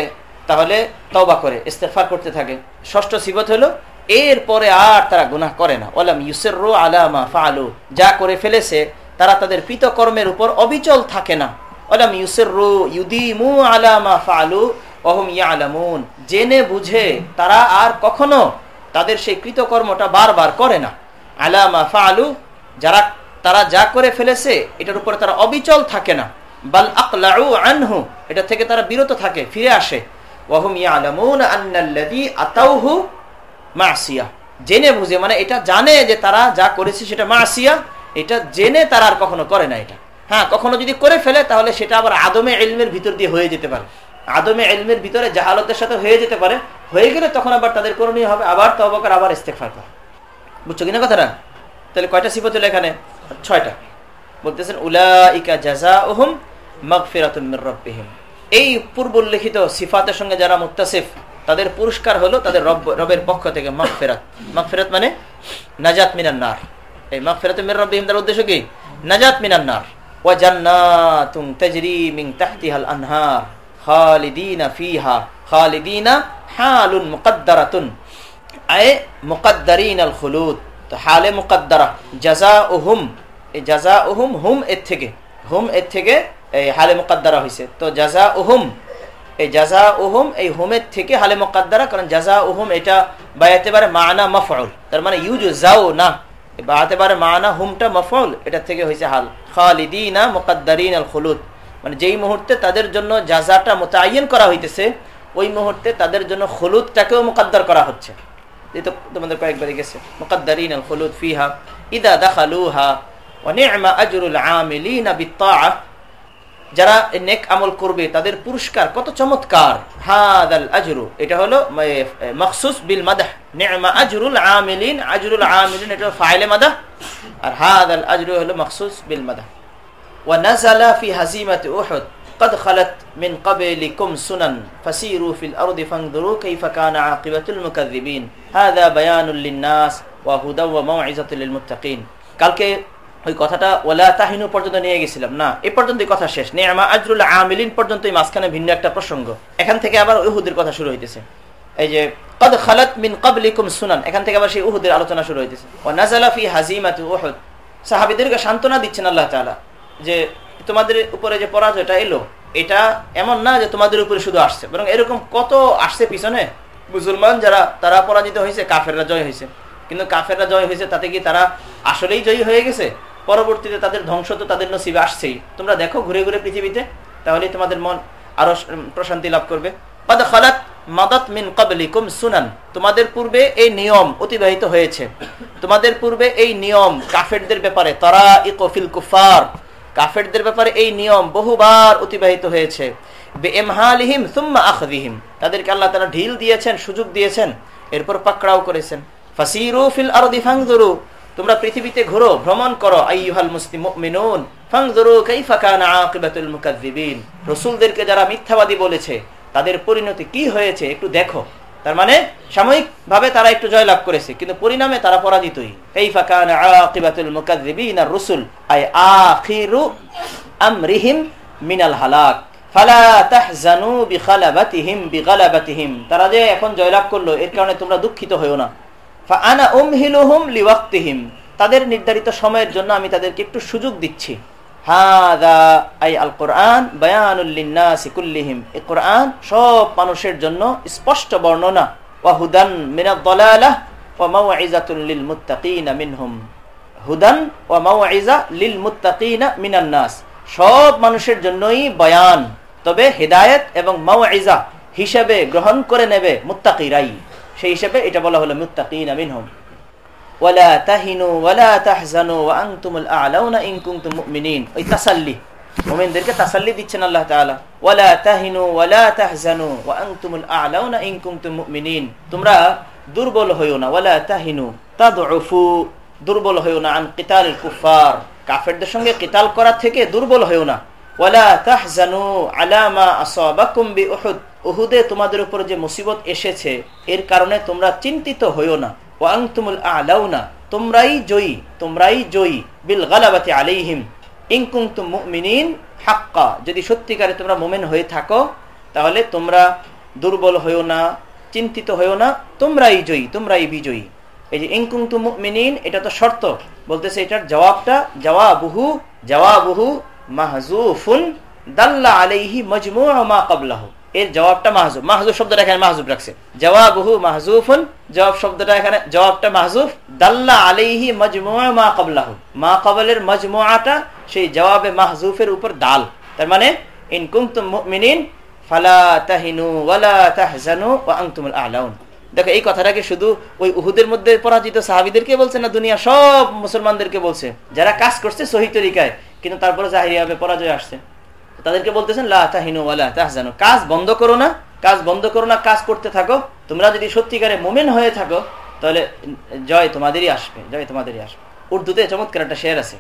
তাহলে তওবা করে, ইস্তেগফার করতে থাকে। ষষ্ঠ সিফত হলো এর পরে আর তারা গুনাহ করে না। ওয়ালাম ইউসিররু আলা মা ফাআলু। যা করে ফেলেছে, তারা তাদের কৃতকর্মের উপর অবিচল থাকে না। ওয়ালাম ইউসিররু ইউদিমু আলা মা ফাআলু। ওহুম জেনে বুঝে তারা আর কখনো তাদের সেই কৃতকর্মটা বারবার করে না। আলামা ফাআলু, যারা, তারা যা করে ফেলেছে, এটার উপরে তারা অবিচল থাকে না। বাল আকলাউ আনহু, এটা থেকে তারা বিরত থাকে, ফিরে আসে। ওয়াহুম ইয়ালামুন আন্নাল্লাযী আতাউহু মাসিয়া জেনে বুঝে মানে এটা জানে যে তারা যা করেছে সেটা মাসিয়া এটা জেনে তারা আর কখনো করে না এটা। হ্যাঁ কখনো যদি করে ফেলে, তাহলে সেটা আবার আদমে এলমের ভিতর দিয়ে হয়ে যেতে পারে। আদমে এলমের ভিতরে জাহালতের সাথে হয়ে যেতে পারে, হয়ে গেলে তখন আবার তাদের করণীয় হবে, আবার তবকার আবার ইস্তেকফার করা। বুঝছ কিনা কথাটা? তাহলে কয়টা সিফত হলো এখানে? ছয়টা। বলতেছেন, উলাইকা জাজা ওহম মগফিরাতুমিম এই পূর্ব উল্লেখিত সিফাতের সঙ্গে যারা মুত্তাসিফ, তাদের পুরস্কার হলো তাদের রব রবের পক্ষ থেকে মগফেরাত। মগফেরাত মানে নাজাত মিনান্নার এই মগফেরাত মির রব্বিহিম তার উদ্দেশ্য কি? নাজাত মিনান্নার ওয়া জান্নাতুন তাজরি মিন তাহতিহাল আনহার। খালিদিনা ফিহা, খালিদিনা হালুন মুকদ্দারাতুন। আয়ে মুকদ্দারিন আল খুলুদ। তো হালে মুকদ্দারা জাজা ওহুম এই জাজা ওহুম হুম এর থেকে, হুম এর থেকে এই হালে মুকদ্দারা হয়েছে তো জাজা ওহুম এই জাজা ওহুম এই হুমের থেকে হালে মুকদ্দারা, কারণ জাজা ওহুম এটা বায়াতে পারে মানা মফউল। তার মানে ইউজু যাও না বাড়াতে পারে মানা হুমটা মফউল এটা থেকে হয়েছে হাল। খালিদিনা মুকদ্দারিন আল খুলুদ। মানে যেই মুহূর্তে তাদের জন্য জাজাটা মোতায়েন করা হইতেছে, ওই মুহূর্তে তাদের জন্য হলুদটাকেও মোকাদ্দার করা হচ্ছে। এই তো তোমাদের কয়েকবারই গেছে। মোকাদ্দারিন হলুদ ফিহা ইদা দাখালুহা ওয়ানি'মা আজরুল যারা নেক আমল করবে, তাদের পুরস্কার কত চমৎকার। হাদাল আজরু, এটা হলো মখসুস বিল মাদাহ। নি'মা আজরুল আমিলিন আজরুল আমিলিন এটা ফাইলে মাদাহ। আর হাদাল আজরু হলো মখসুস বিল মাদাহ। ونزل في هزيمة أحد. قد خلت من قبلكم سنن. فسيروا في الأرض فانظروا كيف كان عاقبة المكذبين. هذا بيان للناس وهدى وموعظة للمتقين. ওই কথাটা ওলা তাহিনু পর্যন্ত নিয়ে গেছিলাম। না, এ পর্যন্ত কথা শেষ। নেমা আজরুল আমিলিন পর্যন্ত মাঝখানে ভিন্ন একটা প্রসঙ্গ। এখান থেকে আবার উহুদের কথা শুরু হইতেছে। এই যে, কদ খালাত মিন কাবলিকুম সুনান। এখান থেকে আবার সেই উহুদের আলোচনা শুরু হইতেছে। ও নাজালা ফি হাজিমাত উহুদ। সাহাবিদেরকে সান্ত্বনা দিচ্ছেন আল্লাহ তালা যে তোমাদের উপরে যে পরাজয়টা এলো, এটা এমন না যে তোমাদের উপরে শুধু আসছে, বরং এরকম কত আসছে পিছনে? মুসলমান যারা, তারা পরাজিত হয়েছে, কাফেররা জয় হয়েছে। কিন্তু কাফেররা জয় হয়েছে, তাতে কি তারা আসলেই জয়ী হয়ে গেছে? পরবর্তীতে তাদের ধ্বংস তো তাদের নসিবে আসছেই। তোমরা দেখো ঘুরে ঘুরে পৃথিবীতে তাহলে তোমাদের মন আরও প্রশান্তি লাভ করবে। মাদাত মিন কাবলিকুম সুনান। তোমাদের পূর্বে এই নিয়ম অতিবাহিত হয়েছে। তোমাদের পূর্বে এই নিয়ম কাফেরদের ব্যাপারে তারা ইকফিল কুফার। কাফেরদের ব্যাপারে এই নিয়ম বহুবার অতিবাহিত হয়েছে। বেএমহালিহিম সুম্মা আখদিহিম। তাদেরকে আল্লাহ তারা ঢিল দিয়েছেন, সুযোগ দিয়েছেন, এরপর পাকড়াও করেছেন। ফাসিরু ফিল আরদি ফাংজুরু তোমরা পৃথিবীতে ঘুরো, ভ্রমণ করো, আইয়ুহাল মুসলিম মুমিনুন। ফাংজুরু কাইফা কানা আকিবাতুল মুকাজ্জিবিন রাসূলদেরকে যারা মিথ্যাবাদী বলেছে, তাদের পরিণতি কি হয়েছে একটু দেখো। তার মানে সাময়িক ভাবে তারা একটু জয়লাভ করেছে, কিন্তু পরিণামে তারা পরাজিতই। কাইফা কানা আকিবাতুল মুকাজ্জিবিন আর রাসূল, আই আখিরু আমরিহিম মিনাল তারা যে এখন জয়লাভ করল, এর কারণে তোমরা দুঃখিত হইও না। আনা উমহিলুহুম লিওয়াক্তিহিম। তাদের নির্ধারিত সময়ের জন্য আমি তাদেরকে একটু সুযোগ দিচ্ছি। আই সব মানুষের জন্য স্পষ্ট বর্ণনা। মিনহুম। হুদান লিল মিনান নাস। সব মানুষের জন্যই বয়ান। তবে হেদায়েত এবং মাওইজা হিসেবে গ্রহণ করে নেবে মুত্তাকিরাই। সেই হিসেবে এটা বলা হলো মুত্তাকিনা মিনহুম। ওয়ালা তাহিনু ওয়ালা তাহজানু ওয়া আনতুমুল আ'লাউনা ইন কুনতুম মুমিনিন ওই তাসাল্লি। মুমিনদেরকে তাসাল্লি দিচ্ছেন আল্লাহ তাআলা। ওয়ালা তাহিনু ওয়ালা তাহজানু ওয়া আনতুমুল আ'লাউনা ইন কুনতুম মুমিনিন তোমরা দুর্বল হইও না। ওয়ালা তাহিনু তাদউফু, দুর্বল হইও না। আন কিতালিল কুফার কাফেরদের সঙ্গে কিতাল করা থেকে দুর্বল হইও না। ওয়ালা তাহজানু আলা মা আসাবাকুম বিউহুদ উহুদে তোমাদের উপর যে মুসিবত এসেছে, এর কারণে তোমরা চিন্তিত হইও না। তোমরাই জয়ী তোমরাই জয়ী, বিল গালাবাতি আলাইহিম ইনকুমতুম মুমিনিন হাক্কা। যদি সত্যিকারে তোমরা মোমেন হয়ে থাকো, তাহলে তোমরা দুর্বল হইও না, চিন্তিত হইও না, তোমরাই জয়ী, তোমরাই বিজয়ী। এই যে ইনকুমতুম মুমিনিন, এটা তো শর্ত। বলতেছে এটার জবাবটা জওয়াবুহু জওয়াবুহু মাহজুফুন দাল্লা আলাইহি মজমু মা ক্বাবলাহু। এর জবাবটা মাহজুব। মাহজুব শব্দটা এখানে মাহজুব রাখছে। জওয়াবুহু মাহজুফুন, জবাব শব্দটা এখানে, জবাবটা মাহজুফ দাল্লা আলাইহি মজমুআ মা ক্বাবলাহু। মা ক্বাবলের মজমুআটা সেই জবাবে মাহজুফের উপর দাল। তার মানে ইন কুনতুম মুমিনিন ফালা তাহিনু ওয়ালা তাহজানু ওয়া আনতুমুল আ'লাউন। দেখো, এই কথাটাকে শুধু ওই উহুদের মধ্যে পরাজিত সাহাবিদেরকে বলছে না দুনিয়া সব মুসলমানদেরকে বলছে? যারা কাজ করছে সহি তরিকায়, কিন্তু তারপরে জাহিরিয়াবে পরাজয় আসছে। তাদেরকে বলতেছেন লাহিনু কাজ বন্ধ করো না, কাজ বন্ধ করো না, কাজ করতে থাকো। তোমরা যদি সত্যিকারে মোমেন হয়ে থাকো, তাহলে জয় তোমাদেরই আসবে, জয় তোমাদেরই আসবে। উর্দুতে চমৎকার একটা শেয়ার আছে।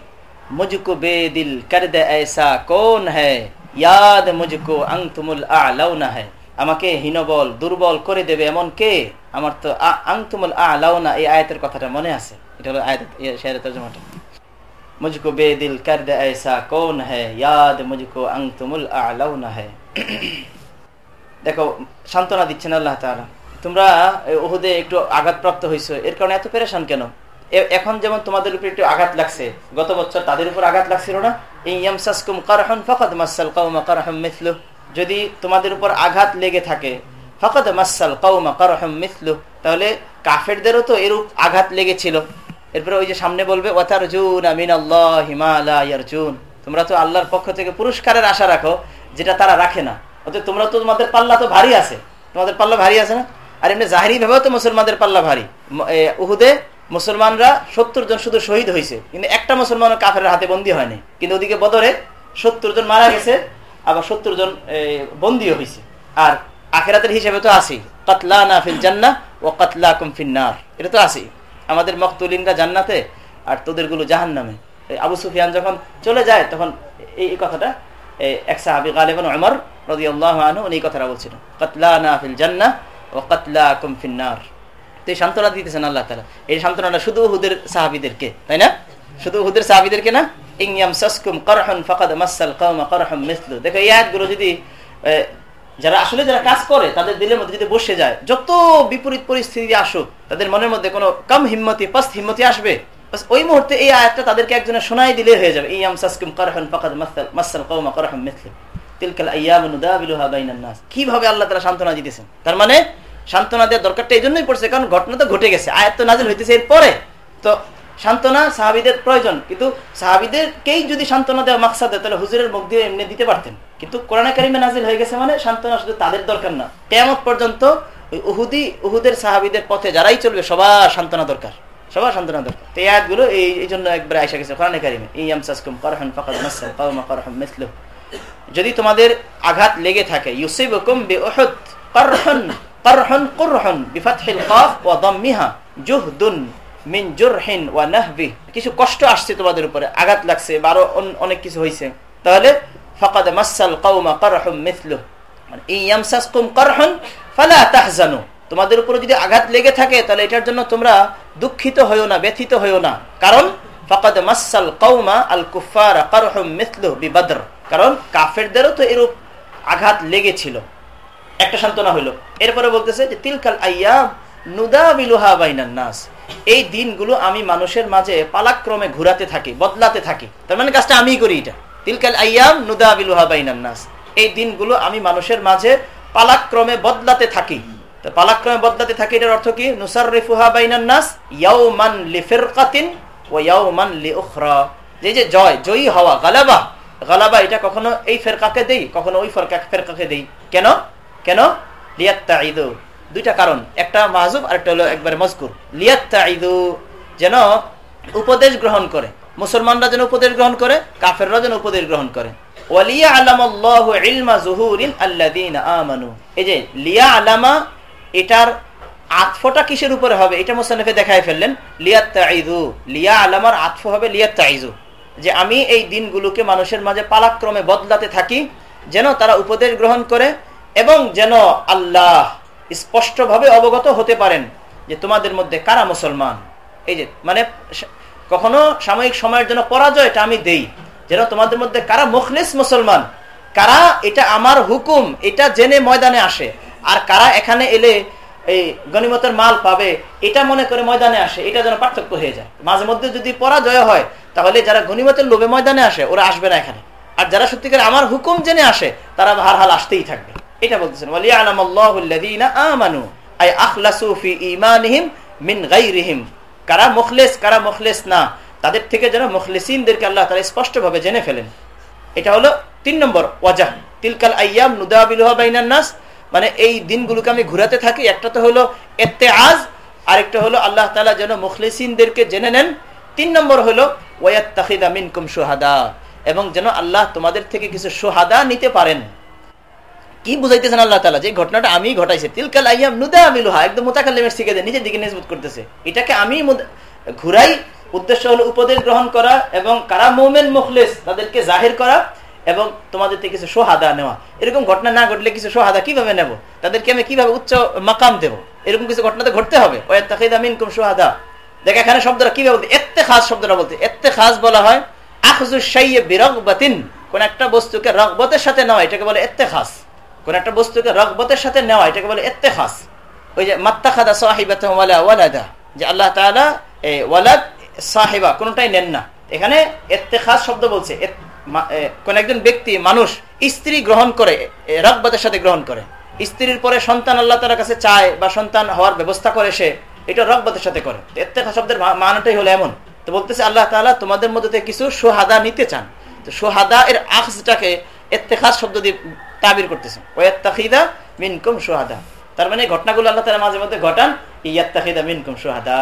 মুজকো বে দিল কর দে ऐसा কোন হ্যায় ইয়াদ মুজকো আং তুমুল আলাউনা হ্যায় আমাকে হীনবল, দুর্বল করে দেবে এমন কে? আমার তো আং তুমুল আলাউনা, এই আয়াতের কথাটা মনে আছে। এটা হলো আয়াত শেয়ারের তর্জমাটা। मुझको बेदिल कर दे ऐसा कौन है याद मुझको अंग तुमुल आलौना है দেখো সান্ত্বনা দিচ্ছেন আল্লাহ তাআলা তোমরা ওহুদে একটু আঘাতপ্রাপ্ত হয়েছো এর কারণে এত পেরেশান কেন এখন যেমন তোমাদের উপর একটু আঘাত লাগছে গত বছর তাদের উপর আঘাত লাগছিল না ইয়ামসাসকুম কারহান ফাকাদ মাসাল কাউমা কারহাম মিথলু যদি তোমাদের উপর আঘাত লেগে থাকে ফাকাদ মাসাল কাউমা কারহাম মিথলু তাহলে কাফেরদেরও তো এরূপ আঘাত লেগেছিল এরপরে ওই যে সামনে বলবে তোমরা তো আল্লাহর পক্ষ থেকে পুরস্কারের আশা রাখো, যেটা তারা রাখে না। অর্থাৎ তোমরা তো তোমাদের পাল্লা তো ভারী আছে। তোমাদের পাল্লা ভারী আছে না? আর এমনি জাহারি ভাবেও তো মুসলমানদের পাল্লা ভারী। উহুদে মুসলমানরা সত্তর জন শুধু শহীদ হয়েছে কিন্তু একটা মুসলমান কাফের হাতে বন্দী হয়নি। কিন্তু ওদিকে বদরে সত্তর জন মারা গেছে, আবার সত্তর জন বন্দীও হয়েছে আর আখেরাতের হিসেবে তো আসি কাতলা না ফিল জান্না ও কাতলা কুমফিন্নার এটা তো আসি আমাদের মকতুলিনরা জান্নাতে আর তোদেরগুলো জাহান নামে আবু সুফিয়ান যখন চলে যায়, তখন এই কথাটা এক সাহাবি গালেবান অমর রদি আল্লাহ এই কথাটা বলছিল কতলা না ফিল জান্না ও কতলা কুমফিন্নার তো এই সান্ত্বনা দিতেছেন আল্লাহ তালা এই সান্ত্বনাটা শুধু হুদের সাহাবিদেরকে, তাই না? শুধু হুদের সাহাবিদেরকে না? ইংয়াম সাসকুম করহন ফকাদ মাসাল কৌমা করহম মিসলু। দেখো, এই আয়াতগুলো যদি যারা আসলে যারা কাজ করে, তাদের দিলের মধ্যে যদি বসে যায়, যত বিপরীত পরিস্থিতি আসুক, তাদের মনের মধ্যে কোনো কম হিম্মতি পাস হিম্মতি আসবে? ওই মুহূর্তে এই আয়াতটা তাদেরকে একজনে শোনাই দিলে হয়ে যাবে। ইয়াম কীভাবে আল্লাহ তাআলা সান্ত্বনা দিতেছেন? তার মানে সান্ত্বনা দেওয়ার দরকারটা এই জন্যই পড়ছে, কারণ ঘটনা তো ঘটে গেছে। আয়াত তো নাজিল হইতেছে এর পরে তো সান্ত্বনা সাহাবিদের প্রয়োজন। কিন্তু সাহাবিদেরকেই যদি সান্ত্বনা দেওয়া মাকসাদ তাহলে হুজুরের মুখ দিয়ে এমনি দিতে পারতেন। কিন্তু কোরআন কারিমে নাজিল হয়ে গেছে মানে সান্ত্বনা শুধু তাদের দরকার না। কেমন পর্যন্ত ওই উহুদি, উহুদের সাহাবিদের পথে যারাই চলবে, সবার সান্ত্বনা দরকার। সবার সান্ত্বনা দরকার। তো এই আয়াতগুলো এই জন্য একবার আইসা গেছে কোরআন মিসলু যদি তোমাদের আঘাত লেগে থাকে, ইউসিবকুম বিউহুদ করহন মিন জুরহিন ওয়া নাহবি। কিছু কষ্ট আসছে তোমাদের উপরে, আঘাত লাগছে বা আরও অনেক কিছু হয়েছে তাহলে ফাকাদ মাসাল কাউমা করহম মিথলু ফালা তোমাদের উপরে যদি আঘাত লেগে থাকে, তাহলে এটার জন্য তোমরা দুঃখিত হইও না, ব্যথিত হইও না। কারণ ফাকাদ মাসাল কৌমা আল কুফার করহম মিথলু বিবদ্র। কারণ কাফেরদেরও তো এরূপ আঘাত লেগেছিল। একটা সান্ত্বনা হইল। এরপরে বলতেছে যে, তিলকাল আইয়া নুদা বিলুহা বাইনান নাস। এই দিনগুলো আমি মানুষের মাঝে পালাক্রমে ঘুরাতে থাকি, বদলাতে থাকি। তার মানে কাজটা আমি করি এটা। তিলকাল আইয়াম নুদা বিলুহা নাস। এই দিনগুলো আমি মানুষের মাঝে পালাক্রমে বদলাতে থাকি। পালাক্রমে বদলাতে থাকি এটার অর্থ কি? নুসার রিফুহা বাইনান নাস ইয়াউমান লিফিরকাতিন ও ইয়াউমান লি উখরা। যে যে জয়, জয়ী হওয়া, গালাবা। গালাবা এটা কখনো এই ফেরকাকে দেই, কখনো ওই ফেরকা ফেরকাকে দেই। কেন? কেন? লিয়াত্তা দুইটা কারণ। একটা মাহজুব আর একটা হলো একবারে মজকুর লিয়াত্তা ঈদু যেন উপদেশ গ্রহণ করে। মুসলমানরা যেন উপদেশ গ্রহণ করে, কাফেররা যেন উপদেশ গ্রহণ করে। ওয়ালিয়া আমানু। এই যে লিয়া এটার কিসের উপরে হবে? এটা ফেললেন। লিয়াত্তাইদু লিয়া হবে যে আমি এই দিনগুলোকে মানুষের মাঝে পালাক্রমে বদলাতে থাকি, যেন তারা উপদেশ গ্রহণ করে এবং যেন আল্লাহ স্পষ্টভাবে অবগত হতে পারেন যে তোমাদের মধ্যে কারা মুসলমান? এই যে মানে কখনো সাময়িক সময়ের জন্য পরাজয়টা আমি দেই, যেন তোমাদের মধ্যে কারা মুখলিস মুসলমান? কারা এটা আমার হুকুম, এটা জেনে ময়দানে আসে, আর কারা এখানে এলে এই গণিমতের মাল পাবে, এটা মনে করে ময়দানে আসে, এটা যেন পার্থক্য হয়ে যায়। মাঝে মধ্যে যদি পরাজয় হয়, তাহলে যারা গণিমতের লোভে ময়দানে আসে, ওরা আসবে না এখানে। আর যারা সত্যিকার আমার হুকুম জেনে আসে, তারা হার হাল আসতেই থাকবে। এটা বলতেছেন আমানু আই আখলাসু ফি ঈমানিহিম মিন গায়রিহিম। কারা মুখলেস কারা মুখলেস না, তাদের থেকে যেন মুখলিসিনদেরকে আল্লাহ তাআলা স্পষ্টভাবে জেনে ফেলেন। এটা হলো তিন নম্বর ওয়াজাহ তিলকাল আইয়াম নুদাবিলুহা বাইনান নাস মানে এই দিনগুলোকে আমি ঘুরাতে থাকি। একটা তো হলো এতে আজ আরেকটা হলো আল্লাহ তালা যেন মুখলিসিনদেরকে জেনে নেন। তিন নম্বর হলো ওয়াত তাহিদা মিনকুম সোহাদা এবং যেন আল্লাহ তোমাদের থেকে কিছু সোহাদা নিতে পারেন। কি বুঝাইতেছেন আল্লাহ তালা যে ঘটনাটা আমি ঘটাইছি। তিলকাল আইয়াম নুদা আমিলুহা একদম মোতাকাল্লিমের শিখে দেয় নিজের দিকে নিজবুত করতেছে। এটাকে আমি ঘুরাই, উদ্দেশ্য হলো উপদেশ গ্রহণ করা এবং কারা মোমেন মুখলেস তাদেরকে জাহির করা এবং তোমাদের থেকে কিছু সোহাদা নেওয়া। এরকম ঘটনা না ঘটলে কিছু সোহাদা কীভাবে নেব? তাদেরকে আমি কীভাবে উচ্চ মাকাম দেব? এরকম কিছু ঘটনাতে ঘটতে হবে। সোহাদা। দেখ এখানে শব্দটা কীভাবে বলতে এত্তে খাস শব্দটা বলতে এত্তে খাস বলা হয় কোন একটা বস্তুকে রকবতের সাথে নেওয়া, এটাকে বলে এত্তে খাস কোন একটা বস্তুকে রকবতের সাথে নেওয়া, এটাকে বলে এত্তে খাস ওই যে মাত্তা খাদা সাহিবাদা ওয়ালাদা, যে আল্লাহ তালা ওয়ালাদ সাহেবা, কোনটাই নেন না। এখানে এত্তে খাস শব্দ বলছে কোন একজন ব্যক্তি, মানুষ, স্ত্রী গ্রহণ করে রকবতের সাথে গ্রহণ করে। স্ত্রীর পরে সন্তান আল্লাহ তালার কাছে চায় বা সন্তান হওয়ার ব্যবস্থা করে সে, এটা রকবতের সাথে করে। এত্তেখা শব্দের মানাটাই হলো এমন। তো বলতেছে আল্লাহ তালা তোমাদের মধ্যে কিছু সোহাদা নিতে চান। তো সোহাদা এর আখটাকে এত্তেখাস শব্দ দিয়ে তাবির করতেছে। ও এত্তাখিদা মিনকুম সোহাদা তার মানে ঘটনাগুলো আল্লাহ তালা মাঝে মধ্যে ঘটান ইয়াত্তাখিদা মিনকুম সোহাদা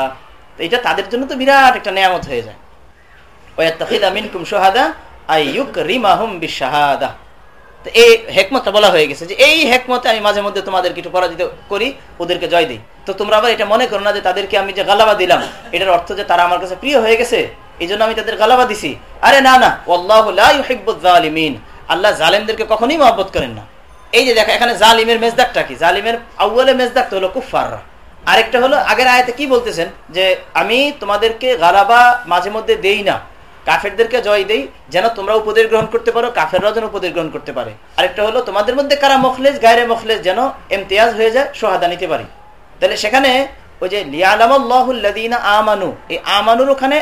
তো এটা তাদের জন্য তো বিরাট একটা নিয়ামত হয়ে যায়। ও এত্তাখিদা মিনকুম সোহাদা আইয়ুক রিমাহুম বিশাহাদা। তো এই হেকমতটা বলা হয়ে গেছে যে এই হেকমতে আমি মাঝে মধ্যে তোমাদেরকে একটু পরাজিত করি, ওদেরকে জয় দিই। তো তোমরা আবার এটা মনে করো না যে তাদেরকে আমি যে গালাবা দিলাম, এটার অর্থ যে তারা আমার কাছে প্রিয় হয়ে গেছে এই জন্য আমি তাদের গালাবা দিছি। আরে না না আলিমিন আল্লাহ জালিমদেরকে কখনই মহব্বত করেন না। এই যে দেখো, এখানে জালিমের মেজদাকটা কি? জালিমের আউ্বালে মেজদাকটা হলো কুফাররা আরেকটা হলো, আগের আয়তে কি বলতেছেন? যে আমি তোমাদেরকে গালাবা মাঝে মধ্যে দেই না। কাফেরদেরকে জয় দেই, যেন তোমরা উপদেশ গ্রহণ করতে পারো, কাফেররাও যেন উপদেশ গ্রহণ করতে পারে। আরেকটা হলো, তোমাদের মধ্যে কারা মখলেজ গায়রে মখলেজ যেন এমতিয়াজ হয়ে যায়, সোহাদা নিতে পারি। তাহলে সেখানে ওই যে লিয়ালামাল্লাহুল্লাদিনা আমানু, এই আমানুর ওখানে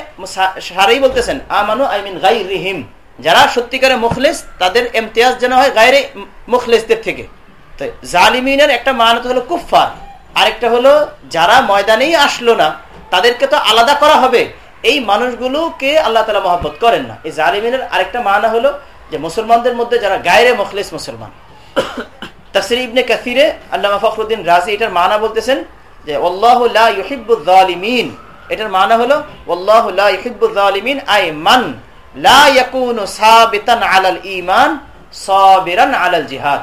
সারাই বলতেছেন, আমানু আই মিন গাই রিহিম যারা সত্যিকারে মুখলেস, তাদের এমতিয়াজ যেন হয় গায়রে মুখলেসদের থেকে। তো জালিমিনের একটা মানত হলো কুফফার, আরেকটা হলো যারা ময়দানেই আসলো না, তাদেরকে তো আলাদা করা হবে। এই মানুষগুলোকে আল্লাহ তালা মহব্বত করেন না। এই জালিমিনের আরেকটা মানা হলো যে মুসলমানদের মধ্যে যারা গায়রে মুখলেস মুসলমান। তাফসির ইবনে কাসিরে আল্লামা ফখরুদ্দিন রাজি এটার মানা বলতেছেন যে, আল্লাহ ইউহিবুদ্দালিমিন এটার মানা হলো, আল্লাহ ইউহিবুদ্দালিমিন আই মান। লা ইয়াকুনু সাবিতান আলাল ঈমান, সাবিরান আলাল জিহাদ।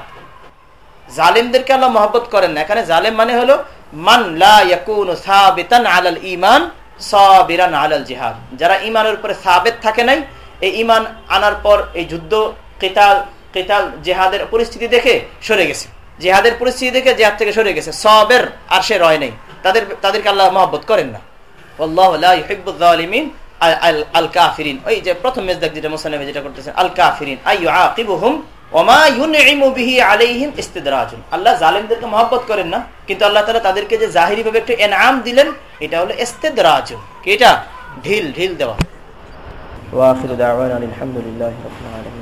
জালিমদেরকে আল্লাহ মহব্বত করেন না। এখানে জালিম মানে হলো মান লা আলাল ঈমান, সাবিরান আলাল জিহাদ। যারা ঈমানের উপরে সাবেত থাকে নাই, এই ঈমান আনার পর এই যুদ্ধ, কিতাল কিতাল জিহাদের পরিস্থিতি দেখে সরে গেছে। জিহাদের পরিস্থিতি দেখে জিহাদ থেকে সরে গেছে। সবের আর সে রয় নেই। তাদের, তাদেরকে আল্লাহ মহব্বত করেন না। আল্লাহ লা ইউহিব্বুয জালিমিন। আল কাফিরিন ওই যে প্রথম মেজদাক যেটা যেটা করতেছেন আল কাফিরিন আইয়ু আকিবুহুম ওমা ইউনইমু বিহি আলাইহিম ইস্তিদরাজুন। আল্লাহ জালিমদেরকে মহব্বত করেন না, কিন্তু আল্লাহ তাআলা তাদেরকে যে জাহিরিভাবে একটু এনাম দিলেন, এটা হলো ইস্তিদরাজুন। কি এটা? ঢিল ঢিল দেওয়া। ওয়া আখিরু দাওয়ানা আলহামদুলিল্লাহি রাব্বিল আলামিন।